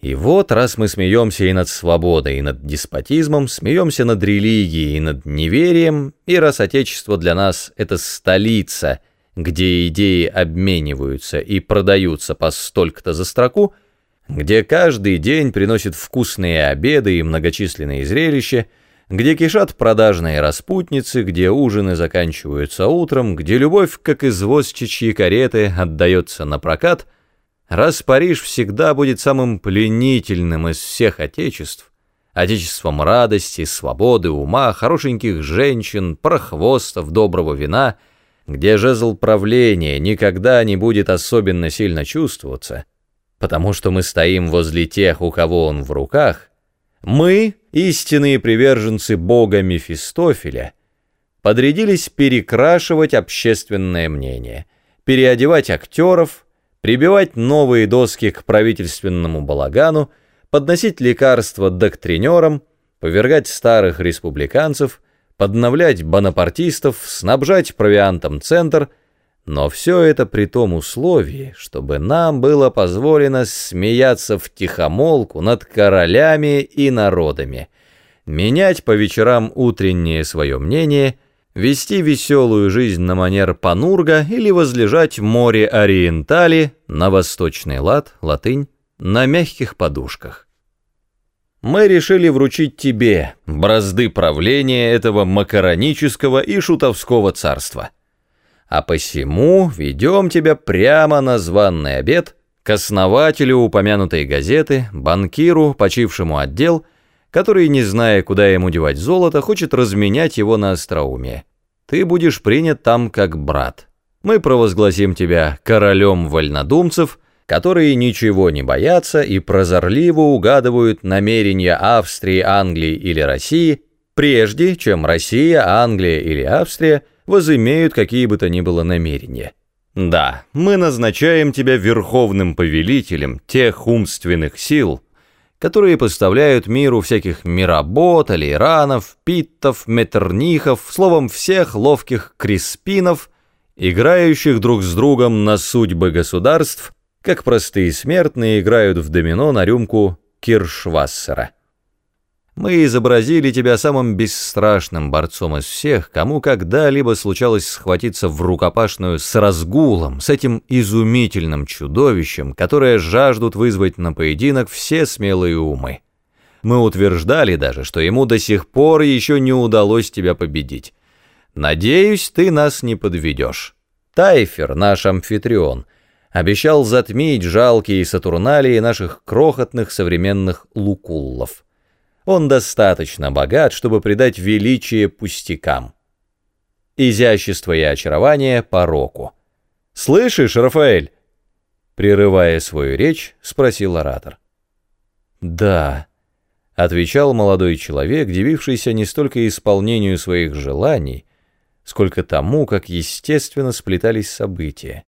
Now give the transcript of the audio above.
И вот, раз мы смеемся и над свободой, и над деспотизмом, смеемся над религией и над неверием, и раз Отечество для нас — это столица, где идеи обмениваются и продаются по столько-то за строку, где каждый день приносит вкусные обеды и многочисленные зрелища, где кишат продажные распутницы, где ужины заканчиваются утром, где любовь, как извозчичьи кареты, отдается на прокат — Раз Париж всегда будет самым пленительным из всех отечеств, отечеством радости, свободы, ума, хорошеньких женщин, прохвостов, доброго вина, где жезл правления никогда не будет особенно сильно чувствоваться, потому что мы стоим возле тех, у кого он в руках, мы, истинные приверженцы бога Мефистофеля, подрядились перекрашивать общественное мнение, переодевать актеров, прибивать новые доски к правительственному балагану, подносить лекарства доктринерам, повергать старых республиканцев, подновлять бонапартистов, снабжать провиантом центр, но все это при том условии, чтобы нам было позволено смеяться в тихомолку над королями и народами, менять по вечерам утреннее свое мнение — вести веселую жизнь на манер Панурга или возлежать в море Ориентали на восточный лад, латынь, на мягких подушках. Мы решили вручить тебе бразды правления этого макаронического и шутовского царства. А посему ведем тебя прямо на званный обед к основателю упомянутой газеты, банкиру, почившему отдел, который, не зная, куда ему девать золото, хочет разменять его на остроумие. Ты будешь принят там как брат. Мы провозгласим тебя королем вольнодумцев, которые ничего не боятся и прозорливо угадывают намерения Австрии, Англии или России, прежде чем Россия, Англия или Австрия возымеют какие бы то ни было намерения. Да, мы назначаем тебя верховным повелителем тех умственных сил, которые поставляют миру всяких миработ, алиранов, питтов, метернихов, словом, всех ловких криспинов, играющих друг с другом на судьбы государств, как простые смертные играют в домино на рюмку Киршвассера. Мы изобразили тебя самым бесстрашным борцом из всех, кому когда-либо случалось схватиться в рукопашную с разгулом, с этим изумительным чудовищем, которое жаждут вызвать на поединок все смелые умы. Мы утверждали даже, что ему до сих пор еще не удалось тебя победить. Надеюсь, ты нас не подведешь. Тайфер, наш амфитрион, обещал затмить жалкие сатурналии наших крохотных современных лукуллов. Он достаточно богат, чтобы придать величие пустякам. Изящество и очарование пороку. «Слышишь, Рафаэль?» Прерывая свою речь, спросил оратор. «Да», — отвечал молодой человек, дивившийся не столько исполнению своих желаний, сколько тому, как естественно сплетались события.